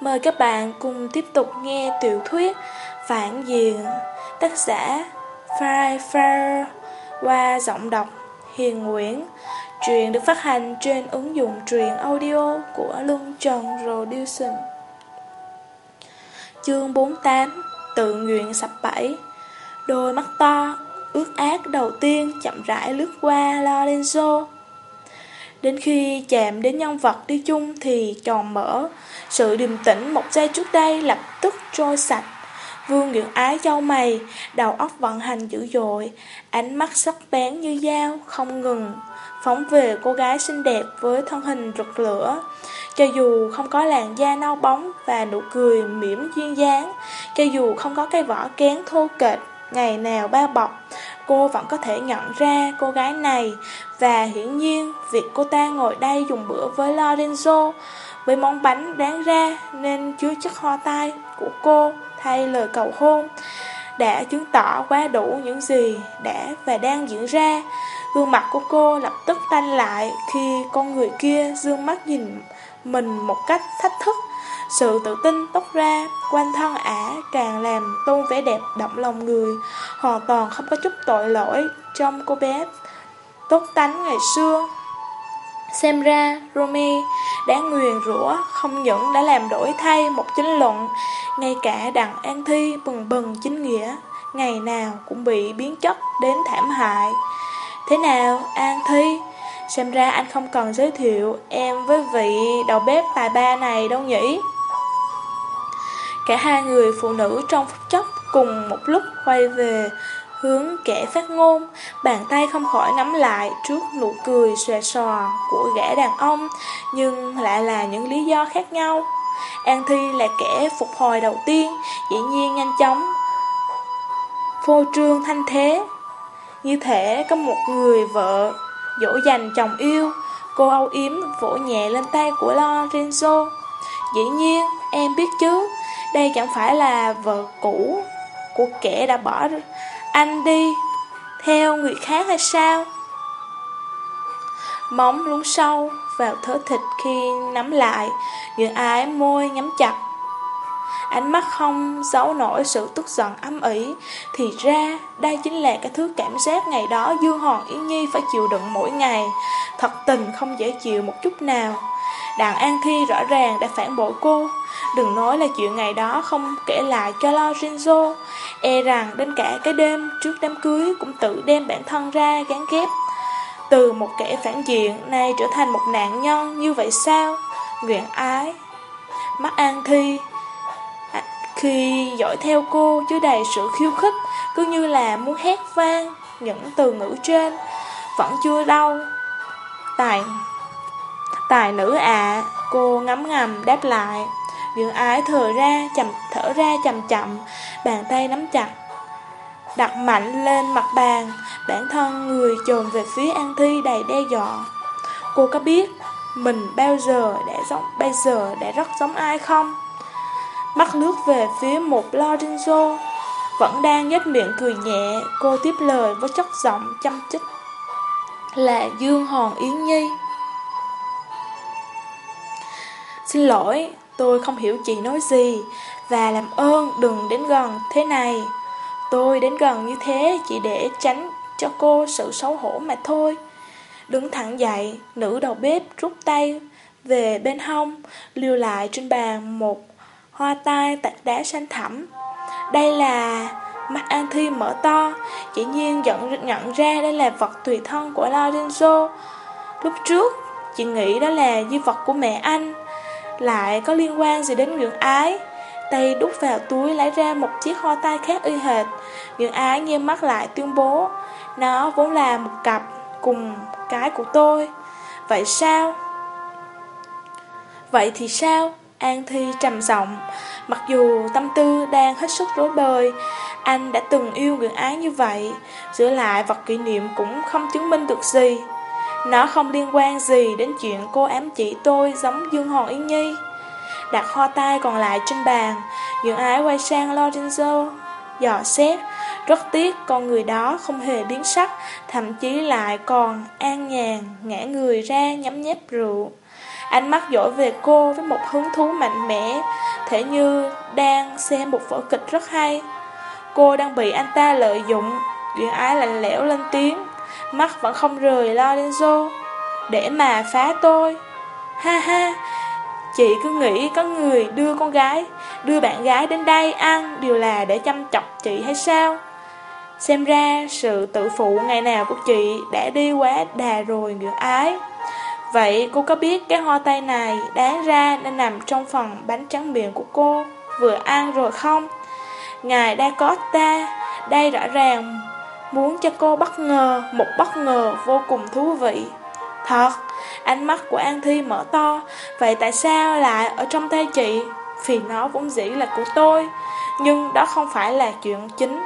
Mời các bạn cùng tiếp tục nghe tiểu thuyết Phản Diện Tác giả Fry Fry qua giọng đọc Hiền Nguyễn. Truyện được phát hành trên ứng dụng truyện audio của Luân Trần Production Chương 48 Tự nguyện sập bẫy. Đôi mắt to, ước át đầu tiên chậm rãi lướt qua Lorenzo. Đến khi chạm đến nhân vật đi chung thì tròn mở. Sự điềm tĩnh một giây trước đây lập tức trôi sạch. Vương Nguyễn Ái châu mày, đầu óc vận hành dữ dội Ánh mắt sắc bén như dao, không ngừng. Phóng về cô gái xinh đẹp với thân hình rực lửa. Cho dù không có làn da nâu bóng và nụ cười mỉm duyên dáng Cho dù không có cái vỏ kén thô kệch ngày nào bao bọc Cô vẫn có thể nhận ra cô gái này. Và hiển nhiên, việc cô ta ngồi đây dùng bữa với Lorenzo Với món bánh đáng ra nên chứa chất hoa tai của cô thay lời cầu hôn Đã chứng tỏ quá đủ những gì đã và đang diễn ra. Gương mặt của cô lập tức tanh lại khi con người kia dương mắt nhìn mình một cách thách thức sự tự tin tóc ra quanh thân ả càng làm tôn vẻ đẹp động lòng người, hoàn toàn không có chút tội lỗi trong cô bé tốt tánh ngày xưa. Xem ra, Romy đã nguyền rủa không những đã làm đổi thay một chính luận, ngay cả đặng An Thi bừng bừng chính nghĩa, ngày nào cũng bị biến chất đến thảm hại. Thế nào, An Thi? Xem ra anh không cần giới thiệu em với vị đầu bếp tài ba này đâu nhỉ? Cả hai người phụ nữ trong phút chốc cùng một lúc quay về hướng kẻ phát ngôn, bàn tay không khỏi nắm lại trước nụ cười xòe xòa của gã đàn ông, nhưng lại là những lý do khác nhau. An Thi là kẻ phục hồi đầu tiên, dĩ nhiên nhanh chóng, phô trương thanh thế. Như thể có một người vợ dỗ dành chồng yêu, cô âu yếm vỗ nhẹ lên tay của Lorenzo. Dĩ nhiên, em biết chứ, đây chẳng phải là vợ cũ của kẻ đã bỏ anh đi theo người khác hay sao? Móng lún sâu vào thớ thịt khi nắm lại, những ái môi nhắm chặt. Ánh mắt không giấu nổi sự tức giận âm ỉ Thì ra đây chính là cái thứ cảm giác ngày đó Dương Hòn Yến Nhi phải chịu đựng mỗi ngày Thật tình không dễ chịu một chút nào Đàn An Thi rõ ràng đã phản bội cô Đừng nói là chuyện ngày đó không kể lại cho Lorenzo E rằng đến cả cái đêm trước đám cưới cũng tự đem bản thân ra gán ghép. Từ một kẻ phản diện nay trở thành một nạn nhân như vậy sao? Nguyện ái. Mắt An Thi à, Khi dõi theo cô chứa đầy sự khiêu khích Cứ như là muốn hét vang những từ ngữ trên. Vẫn chưa đâu Tài Tài nữ ạ à, Cô ngắm ngầm đáp lại. Dương ái thở ra chậm thở ra chậm chậm, bàn tay nắm chặt, đặt mạnh lên mặt bàn, bản thân người trồn về phía An Thi đầy đe dọa. Cô có biết mình bao giờ đã giống bây giờ đã rất giống ai không? Mắt nước về phía một Lorenzo, vẫn đang nhếch miệng cười nhẹ, cô tiếp lời với chất giọng chăm chích. Là Dương Hòn Yến Nhi. Xin lỗi, Tôi không hiểu chị nói gì. Và làm ơn đừng đến gần thế này. Tôi đến gần như thế chỉ để tránh cho cô sự xấu hổ mà thôi. Đứng thẳng dậy, nữ đầu bếp rút tay về bên hông Lưu lại trên bàn một hoa tai tạc đá xanh thẳm. Đây là... Mắt An Thi mở to Chỉ nhiên nhận, nhận ra đây là vật tùy thân của Lorenzo. Lúc trước, chị nghĩ đó là di vật của mẹ anh lại có liên quan gì đến Nguyễn Ái? Tay đút vào túi lấy ra một chiếc hoa tai khác y hệt. Nguyễn Ái nghiêm mắt lại tuyên bố, Nó vốn là một cặp cùng cái của tôi. Vậy sao? Vậy thì sao? An Thi trầm giọng. Mặc dù tâm tư đang hết sức rối bời, Anh đã từng yêu Nguyễn Ái như vậy Giữ lại vật kỷ niệm cũng không chứng minh được gì nó không liên quan gì đến chuyện cô ám chỉ tôi giống Dương Hòn Yến Nhi. Đặt hoa tai còn lại trên bàn Dương ái quay sang Lorenzo Dò xét. Rất tiếc con người đó không hề biến sắc, Thậm chí lại còn an nhàn, Ngã người ra nhắm nhép rượu. Ánh mắt dõi về cô với một hứng thú mạnh mẽ, thể như đang xem một vở kịch rất hay. Cô đang bị anh ta lợi dụng. Duyên ái lạnh lẽo lên tiếng. Mắt vẫn không rời Lorenzo. Để mà phá tôi. Ha ha. Chị cứ nghĩ có người đưa con gái Đưa bạn gái đến đây ăn Đều là để chăm chọc chị hay sao? Xem ra sự tự phụ ngày nào của chị Đã đi quá đà rồi ngựa ái. Vậy cô có biết cái hoa tay này đáng ra nên nằm trong phần bánh trắng miệng của cô vừa ăn rồi không? Ngài Dakota, đây rõ ràng muốn cho cô bất ngờ, một bất ngờ vô cùng thú vị. Thật, ánh mắt của An Thi mở to, vậy tại sao lại ở trong tay chị? Vì nó vốn dĩ là của tôi, nhưng đó không phải là chuyện chính.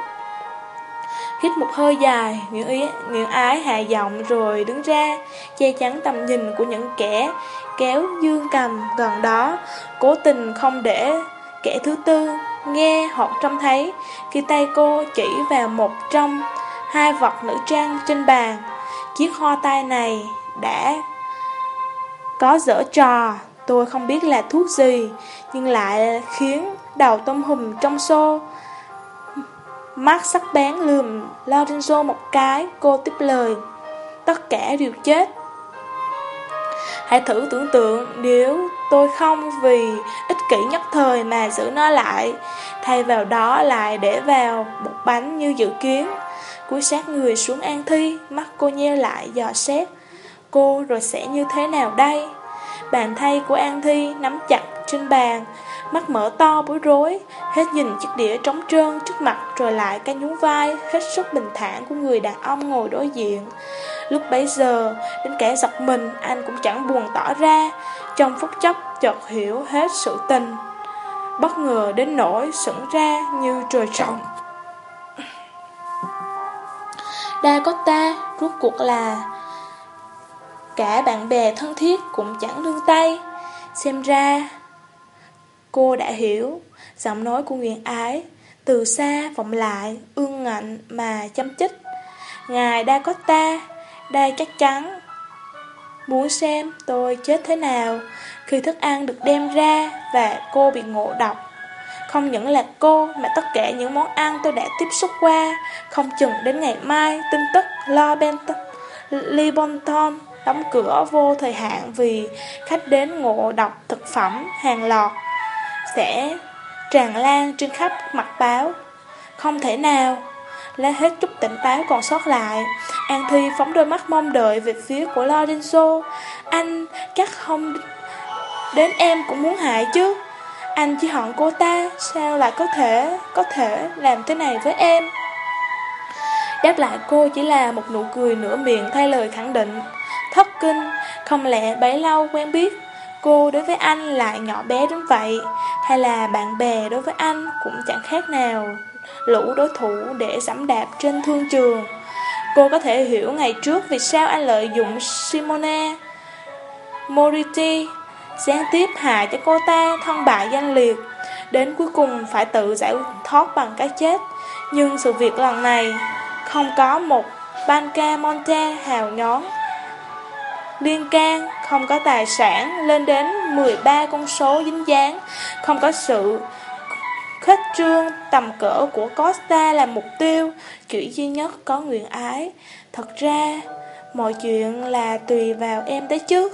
Hít một hơi dài, Nguyễn, ý, Nguyễn Ái hạ giọng rồi đứng ra, che chắn tầm nhìn của những kẻ kéo dương cầm gần đó, cố tình không để kẻ thứ tư nghe hoặc trông thấy khi tay cô chỉ vào một trong hai vật nữ trang trên bàn. Chiếc hoa tai này đã có dở trò, tôi không biết là thuốc gì, nhưng lại khiến đầu tôm hùm trong xô Mắt sắc bén lườm Lorenzo một cái, cô tiếp lời. Tất cả đều chết. Hãy thử tưởng tượng nếu tôi không vì ích kỷ nhất thời mà giữ nó lại, thay vào đó lại để vào một bánh như dự kiến. Cúi sát người xuống an thi, mắt cô nheo lại dò xét. Cô rồi sẽ như thế nào đây? Bàn thay của An Thi nắm chặt trên bàn, mắt mở to bối rối, hết nhìn chiếc đĩa trống trơn trước mặt rồi lại cái nhún vai hết sức bình thản của người đàn ông ngồi đối diện. Lúc bấy giờ, đến kẻ giật mình anh cũng chẳng buồn tỏ ra, trong phút chốc chợt hiểu hết sự tình. Bất ngờ đến nỗi sững ra như trời trồng. Đa có ta, rốt cuộc là Cả bạn bè thân thiết cũng chẳng đương tay. Xem ra Cô đã hiểu Giọng nói của Nguyễn Ái Từ xa vọng lại Ương ngạnh mà chăm chích. Ngài Dakota có ta Đây chắc chắn. Muốn xem tôi chết thế nào Khi thức ăn được đem ra Và cô bị ngộ độc. Không những là cô Mà tất cả những món ăn tôi đã tiếp xúc qua Không chừng đến ngày mai Tin tức lo Benton Libonton đóng cửa vô thời hạn vì khách đến ngộ độc thực phẩm hàng lọt sẽ tràn lan trên khắp mặt báo. Không thể nào, lấy hết chút tỉnh táo còn sót lại. An Thi phóng đôi mắt mong đợi về phía của Lorenzo. Anh chắc không đến em cũng muốn hại chứ. Anh chỉ hận cô ta, sao lại có thể, có thể làm thế này với em? Đáp lại cô chỉ là một nụ cười nửa miệng thay lời khẳng định. Thất kinh, không lẽ bấy lâu quen biết Cô đối với anh lại nhỏ bé đến vậy Hay là bạn bè đối với anh cũng chẳng khác nào Lũ đối thủ để giảm đạp trên thương trường Cô có thể hiểu ngày trước vì sao anh lợi dụng Simone Moriti Gián tiếp hại cho cô ta thân bại danh liệt Đến cuối cùng phải tự giải thoát bằng cái chết Nhưng sự việc lần này không có một Banca Monte hào nhón liên can, không có tài sản lên đến 13 con số dính dáng, không có sự khuếch trương tầm cỡ của Costa là mục tiêu, chỉ duy nhất có nguyện ái. Thật ra, mọi chuyện là tùy vào em đấy chứ.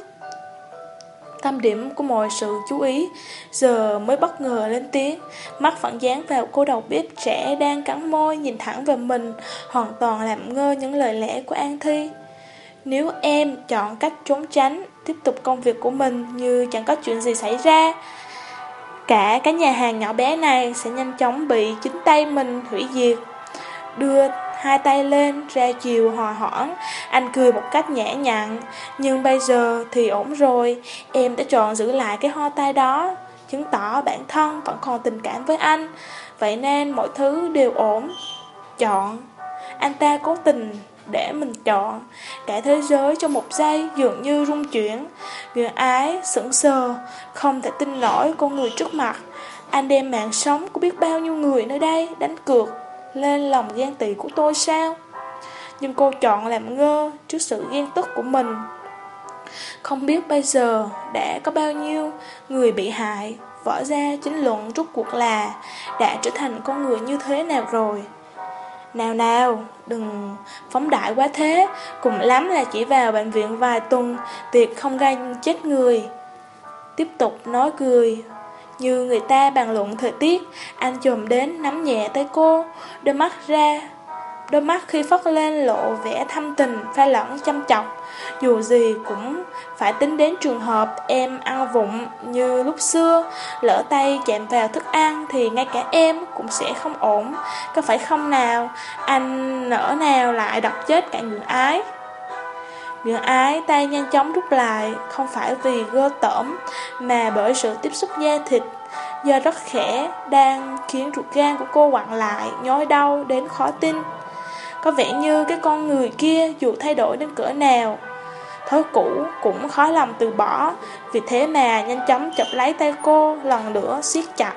Tâm điểm của mọi sự chú ý. Giờ mới bất ngờ lên tiếng. Mắt phản dán vào cô đầu bếp trẻ Đang cắn môi nhìn thẳng vào mình Hoàn toàn làm ngơ những lời lẽ của An Thi. Nếu em chọn cách trốn tránh, tiếp tục công việc của mình như chẳng có chuyện gì xảy ra, cả cái nhà hàng nhỏ bé này sẽ nhanh chóng bị chính tay mình hủy diệt. Đưa hai tay lên ra chiều hòa hoãn, anh cười một cách nhẹ nhặn, nhưng bây giờ thì ổn rồi, em đã chọn giữ lại cái hoa tay đó, chứng tỏ bản thân vẫn còn tình cảm với anh, vậy nên mọi thứ đều ổn. Chọn, anh ta cố tình để mình chọn. Cả thế giới trong một giây dường như rung chuyển. Người ái, sững sờ, không thể tin nổi con người trước mặt. Anh đem mạng sống của biết bao nhiêu người nơi đây đánh cược lên lòng ghen tị của tôi sao? Nhưng cô chọn làm ngơ trước sự ghen tức của mình. Không biết bây giờ đã có bao nhiêu người bị hại, vỡ ra chính luận rút cuộc là đã trở thành con người như thế nào rồi. Nào nào, đừng phóng đại quá thế, cùng lắm là chỉ vào bệnh viện vài tuần, tuyệt không gây chết người. Tiếp tục nói cười, như người ta bàn luận thời tiết, anh chồm đến nắm nhẹ tay cô, đôi mắt ra Đôi mắt khi phất lên lộ vẻ thâm tình, pha lẫn chăm chọc. Dù gì cũng phải tính đến trường hợp em ăn vụng như lúc xưa Lỡ tay chạm vào thức ăn thì ngay cả em cũng sẽ không ổn. Có phải không nào, anh nỡ nào lại đập chết cả người ái? Người ái tay nhanh chóng rút lại, Không phải vì gơ tởm, Mà bởi sự tiếp xúc da thịt. Do rất khẽ, Đang khiến ruột gan của cô quặn lại, Nhói đau đến khó tin. Có vẻ như cái con người kia dù thay đổi đến cỡ nào, Thói cũ cũng khó lòng từ bỏ. Vì thế mà nhanh chóng chụp lấy tay cô, lần nữa siết chặt.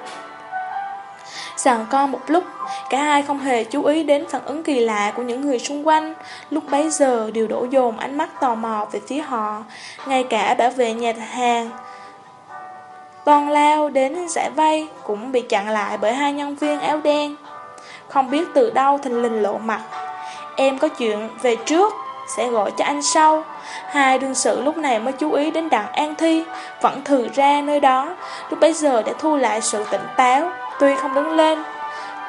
Sàn con một lúc, Cả hai không hề chú ý đến phản ứng kỳ lạ của những người xung quanh. Lúc bấy giờ đều đổ dồn ánh mắt tò mò về phía họ, Ngay cả bảo vệ nhà hàng. Toàn lao đến giải vây, cũng bị chặn lại bởi hai nhân viên áo đen. Không biết từ đâu thình lình lộ mặt. Em có chuyện về trước, Sẽ gọi cho anh sau. Hai đương sự lúc này mới chú ý đến đặng An Thi, Vẫn thừ ra nơi đó. Lúc bấy giờ để thu lại sự tỉnh táo. Tuy không đứng lên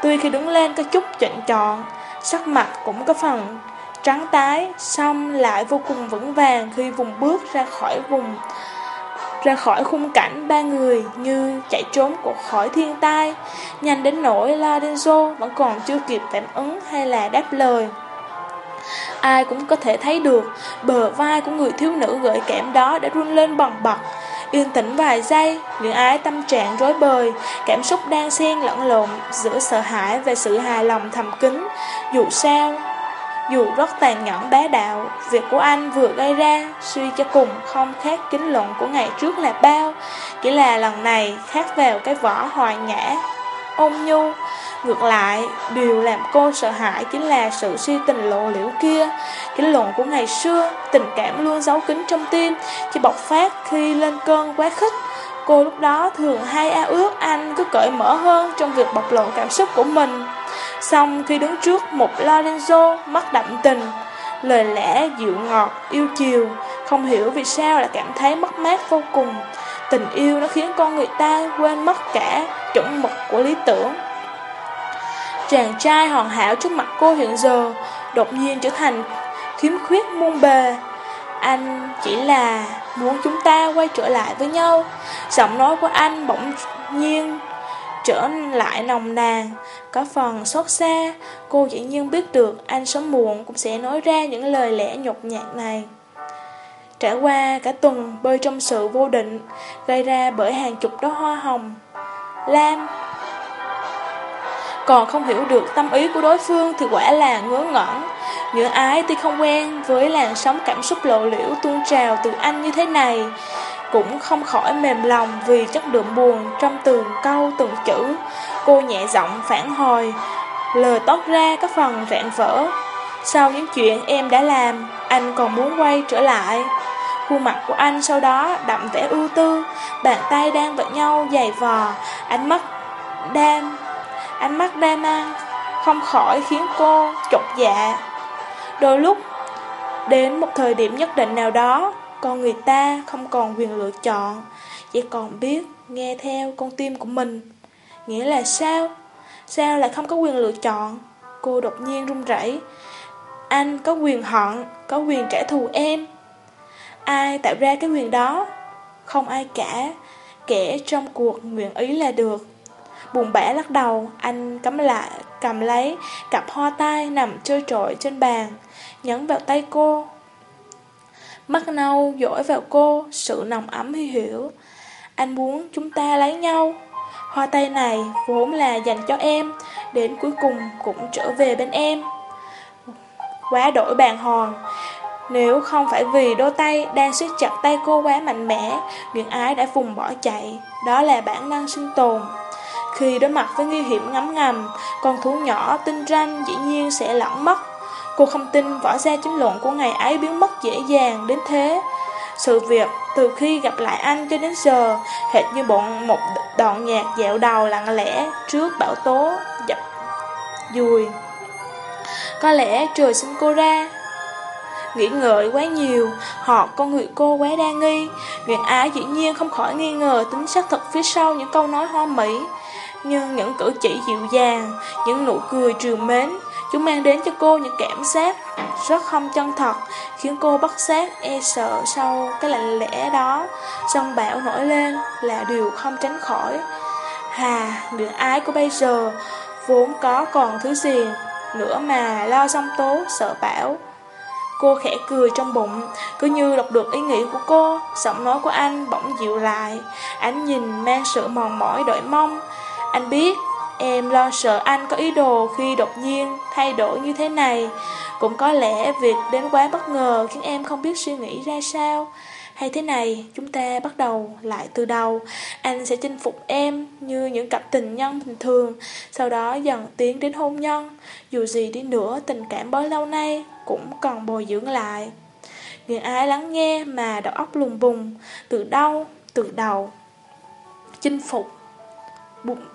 Tuy khi đứng lên có chút chạnh tròn, Sắc mặt cũng có phần trắng tái Xong lại vô cùng vững vàng Khi vùng bước ra khỏi vùng ra khỏi khung cảnh ba người như chạy trốn của khỏi thiên tai, nhanh đến nỗi Lorenzo vẫn còn chưa kịp phản ứng hay là đáp lời. Ai cũng có thể thấy được Bờ vai của người thiếu nữ gợi kẽm đó đã run lên bần bật Yên tĩnh vài giây, Những ái tâm trạng rối bời, Cảm xúc đang xen lẫn lộn Giữa sợ hãi và sự hài lòng thầm kín. Dù sao, Dù rất tàn nhẫn bá đạo, Việc của anh vừa gây ra Suy cho cùng không khác kính luận của ngày trước là bao. Chỉ là lần này khác vào cái vỏ hoài nhã, Ôn nhu Ngược lại, điều làm cô sợ hãi chính là sự suy tình lộ liễu kia. cái luận của ngày xưa, tình cảm luôn giấu kín trong tim, chỉ bộc phát khi lên cơn quá khích. Cô lúc đó thường hay ao ước anh cứ cởi mở hơn trong việc bộc lộ cảm xúc của mình. Xong khi đứng trước một Lorenzo mắt đậm tình, lời lẽ dịu ngọt, yêu chiều, không hiểu vì sao lại cảm thấy mất mát vô cùng. Tình yêu nó khiến con người ta quên mất cả chuẩn mực của lý tưởng. Chàng trai hoàn hảo trước mặt cô hiện giờ, Đột nhiên trở thành khiếm khuyết muôn bề. Anh chỉ là muốn chúng ta quay trở lại với nhau. Giọng nói của anh bỗng nhiên trở lại nồng nàn. Có phần xót xa, Cô dĩ nhiên biết được anh sớm muộn cũng sẽ nói ra những lời lẽ nhục nhạt này. Trải qua cả tuần bơi trong sự vô định, Gây ra bởi hàng chục đóa hoa hồng, Lam còn không hiểu được tâm ý của đối phương thì quả là ngớ ngẩn. những ái tuy không quen với làn sóng cảm xúc lộ liễu tuôn trào từ anh như thế này, cũng không khỏi mềm lòng vì chất lượng buồn trong từng câu từng chữ. Cô nhẹ giọng phản hồi, lời tót ra các phần rạn vỡ. Sau những chuyện em đã làm, anh còn muốn quay trở lại. Khuôn mặt của anh sau đó đậm vẻ ưu tư, bàn tay đang vật nhau dày vò, ánh mắt đam Ánh mắt đa năng không khỏi khiến cô chột dạ. Đôi lúc, đến một thời điểm nhất định nào đó, con người ta không còn quyền lựa chọn, chỉ còn biết nghe theo con tim của mình. Nghĩa là sao? Sao lại không có quyền lựa chọn? Cô đột nhiên run rẩy. Anh có quyền hận, có quyền trả thù em. Ai tạo ra cái quyền đó? Không ai cả, kẻ trong cuộc nguyện ý là được. Buồn bã lắc đầu, anh cắm lại, cầm lấy cặp hoa tai nằm trôi trội trên bàn, nhấn vào tay cô. Mắt nâu dỗi vào cô, sự nồng ấm hy hiểu. Anh muốn chúng ta lấy nhau. Hoa tay này vốn là dành cho em, đến cuối cùng cũng trở về bên em. Quá đổi bàn hòn, nếu không phải vì đôi tay đang siết chặt tay cô quá mạnh mẽ, Nguyễn Ái đã vùng bỏ chạy. Đó là bản năng sinh tồn. Khi đối mặt với nguy hiểm ngấm ngầm, con thú nhỏ tinh ranh dĩ nhiên sẽ lẫn mất. Cô không tin võ gia chính luận của ngày ấy biến mất dễ dàng đến thế. Sự việc từ khi gặp lại anh cho đến giờ Hệt như bọn một đoạn nhạc dạo đầu lặng lẽ Trước bão tố dập dùi Có lẽ trời sinh cô ra Nghĩ ngợi quá nhiều Họ con người cô quá đa nghi Nguyện ái dĩ nhiên không khỏi nghi ngờ Tính xác thực phía sau những câu nói hoa mỹ nhưng những cử chỉ dịu dàng Những nụ cười trường mến Chúng mang đến cho cô những cảm giác rất không chân thật, khiến cô bất giác e sợ sau cái lạnh lẽ đó. Sông bão nổi lên là điều không tránh khỏi. Hà, người ái của bây giờ vốn có còn thứ gì nữa mà lo sông tố sợ bão. Cô khẽ cười trong bụng, cứ như đọc được ý nghĩ của cô, giọng nói của anh bỗng dịu lại, ánh nhìn mang sự mòn mỏi đợi mong. Anh biết Em lo sợ anh có ý đồ khi đột nhiên thay đổi như thế này. Cũng có lẽ việc đến quá bất ngờ khiến em không biết suy nghĩ ra sao. Hay thế này, chúng ta bắt đầu lại từ đầu. Anh sẽ chinh phục em như những cặp tình nhân bình thường, sau đó dần tiến đến hôn nhân. Dù gì đi nữa, tình cảm bấy lâu nay cũng còn bồi dưỡng lại. Người ai lắng nghe mà đầu óc lùng bùng, từ đâu, từ đầu. Chinh phục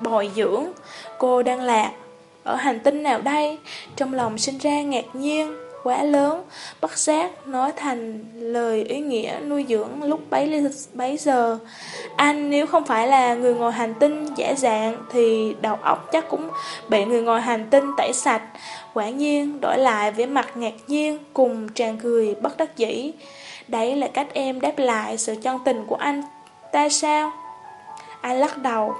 bồi dưỡng. Cô đang lạc Ở hành tinh nào đây? Trong lòng sinh ra ngạc nhiên Quá lớn Bất giác nói thành lời ý nghĩa nuôi dưỡng lúc bấy, bấy giờ. Anh nếu không phải là người ngồi hành tinh giả dạng Thì đầu óc chắc cũng bị người ngồi hành tinh tẩy sạch. Quả nhiên đổi lại vẻ mặt ngạc nhiên Cùng tràn cười bất đắc dĩ. Đấy là cách em đáp lại sự chân tình của anh. Ta sao? Anh lắc đầu.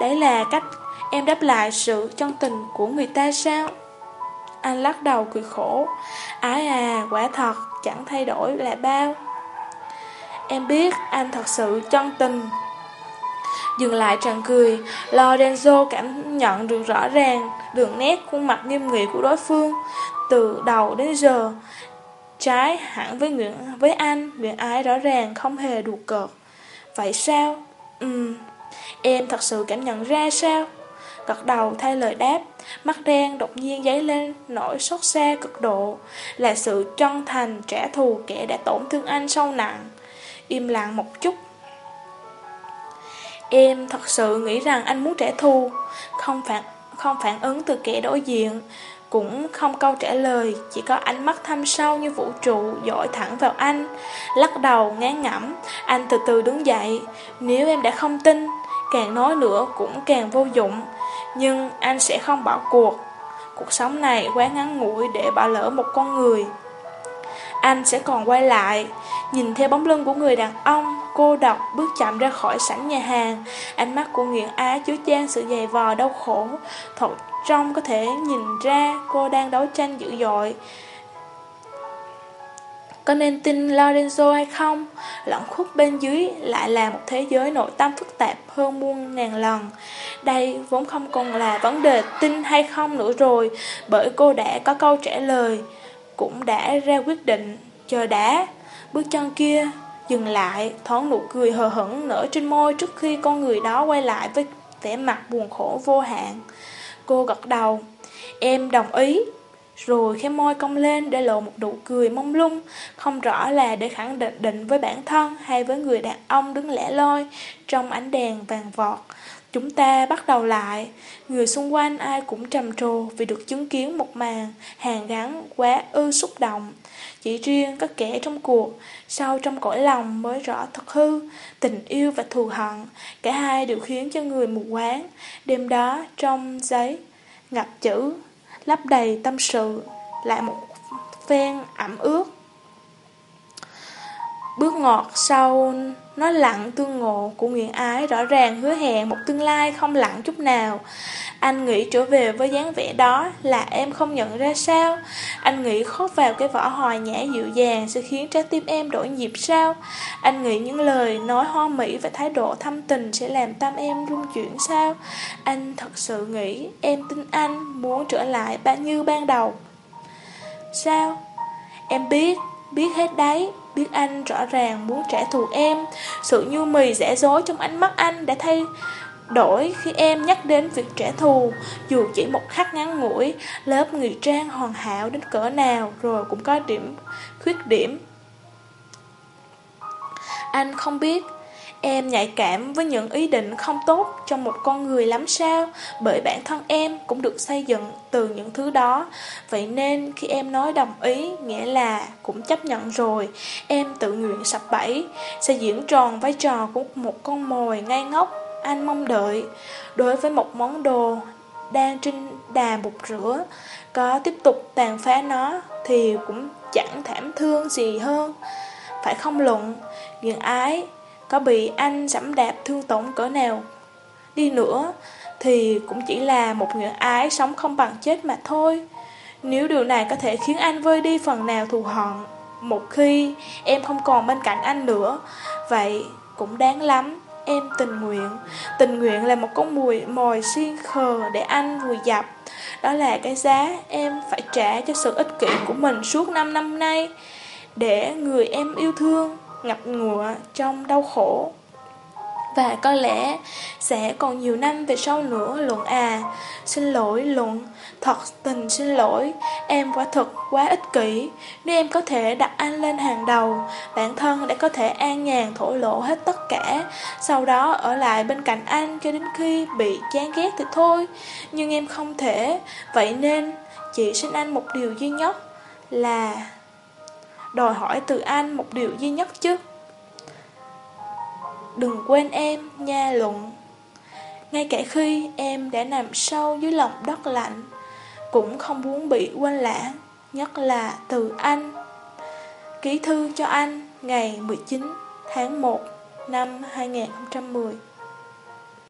Đấy là cách em đáp lại sự chân tình của người ta sao? Anh lắc đầu cười khổ. Ái à, quả thật, chẳng thay đổi là bao. Em biết anh thật sự chân tình. Dừng lại tràn cười Lorenzo cảm nhận được rõ ràng Đường nét khuôn mặt nghiêm nghị của đối phương. Từ đầu đến giờ Trái hẳn với Nguyễn với anh Nguyễn ái rõ ràng không hề đùa cợt. Vậy sao? Ừm. Em thật sự cảm nhận ra sao? Gật đầu thay lời đáp, mắt đen đột nhiên dấy lên nỗi xót xa cực độ, là sự chân thành trả thù kẻ đã tổn thương anh sâu nặng. Im lặng một chút. Em thật sự nghĩ rằng anh muốn trả thù, không phản, không phản ứng từ kẻ đối diện, cũng không câu trả lời, chỉ có ánh mắt thâm sâu như vũ trụ dội thẳng vào anh. Lắc đầu ngán ngẩm, anh từ từ đứng dậy. Nếu em đã không tin, Càng nói nữa cũng càng vô dụng. Nhưng anh sẽ không bỏ cuộc. Cuộc sống này quá ngắn ngủi để bỏ lỡ một con người. Anh sẽ còn quay lại, Nhìn theo bóng lưng của người đàn ông, Cô độc bước chậm ra khỏi sảnh nhà hàng. Ánh mắt của Nguyễn Á chứa chan sự dày vò đau khổ. Thổ trong có thể nhìn ra cô đang đấu tranh dữ dội có nên tin Lorenzo hay không? Lẫn khúc bên dưới lại là một thế giới nội tâm phức tạp hơn muôn ngàn lần. Đây vốn không còn là vấn đề tin hay không nữa rồi, bởi cô đã có câu trả lời, cũng đã ra quyết định, chờ đã. Bước chân kia dừng lại, thoáng nụ cười hờ hững nở trên môi trước khi con người đó quay lại với vẻ mặt buồn khổ vô hạn. Cô gật đầu, em đồng ý. Rồi khẽ môi cong lên để lộ một nụ cười mông lung, không rõ là để khẳng định định với bản thân hay với người đàn ông đứng lẻ loi trong ánh đèn vàng vọt. Chúng ta bắt đầu lại, người xung quanh ai cũng trầm trồ vì được chứng kiến một màn hàng gắn quá ư xúc động. Chỉ riêng các kẻ trong cuộc, sau trong cõi lòng mới rõ thật hư, tình yêu và thù hận, cả hai đều khiến cho người mù quáng. Đêm đó trong giấy, ngập chữ lấp đầy tâm sự, lại một phen ẩm ướt. Bước ngọt sau nó lặng tương ngộ của Nguyễn Ái rõ ràng hứa hẹn một tương lai không lặng chút nào. Anh nghĩ trở về với dáng vẻ đó là em không nhận ra sao. Anh nghĩ khóc vào cái vỏ hòa nhã dịu dàng sẽ khiến trái tim em đổi nhịp sao. Anh nghĩ những lời nói hoa mỹ và thái độ thâm tình sẽ làm tâm em rung chuyển sao. Anh thật sự nghĩ em tin anh muốn trở lại bao như ban đầu. Sao? Em biết, biết hết đấy biết anh rõ ràng muốn trả thù em. Sự nhu mì giả dối trong ánh mắt anh đã thay đổi khi em nhắc đến việc trả thù. Dù chỉ một khắc ngắn ngủi, lớp người trang hoàn hảo đến cỡ nào rồi cũng có điểm khuyết điểm. Anh không biết Em nhạy cảm với những ý định không tốt trong một con người lắm sao? Bởi bản thân em cũng được xây dựng từ những thứ đó. Vậy nên khi em nói đồng ý, Nghĩa là cũng chấp nhận rồi. Em tự nguyện sập bẫy, Sẽ diễn tròn vai trò của một con mồi ngay ngốc, Anh mong đợi. Đối với một món đồ đang trên đà bục rửa, Có tiếp tục tàn phá nó Thì cũng chẳng thảm thương gì hơn. Phải không luận? Nghiện ái có bị anh dẫm đạp thương tổn cỡ nào đi nữa thì cũng chỉ là một người ái sống không bằng chết mà thôi. Nếu điều này có thể khiến anh vơi đi phần nào thù hận, một khi em không còn bên cạnh anh nữa, vậy cũng đáng lắm. Em tình nguyện, tình nguyện là một con mùi mồi xiên khờ để anh vùi dập. Đó là cái giá em phải trả cho sự ích kỷ của mình suốt 5 năm nay, để người em yêu thương ngập ngụa trong đau khổ. Và có lẽ sẽ còn nhiều năm về sau nữa, Luận à Xin lỗi, Luận, Thật tình xin lỗi, Em quả thực quá ích kỷ. Nếu em có thể đặt anh lên hàng đầu, Bản thân đã có thể an nhàn thổ lộ hết tất cả. Sau đó ở lại bên cạnh anh Cho đến khi bị chán ghét thì thôi. Nhưng em không thể. Vậy nên Chị xin anh một điều duy nhất Là đòi hỏi từ anh một điều duy nhất chứ. Đừng quên em, nha luận. Ngay cả khi em đã nằm sâu dưới lòng đất lạnh, cũng không muốn bị quên lãng, nhất là từ anh. Ký thư cho anh ngày 19 tháng 1 năm 2010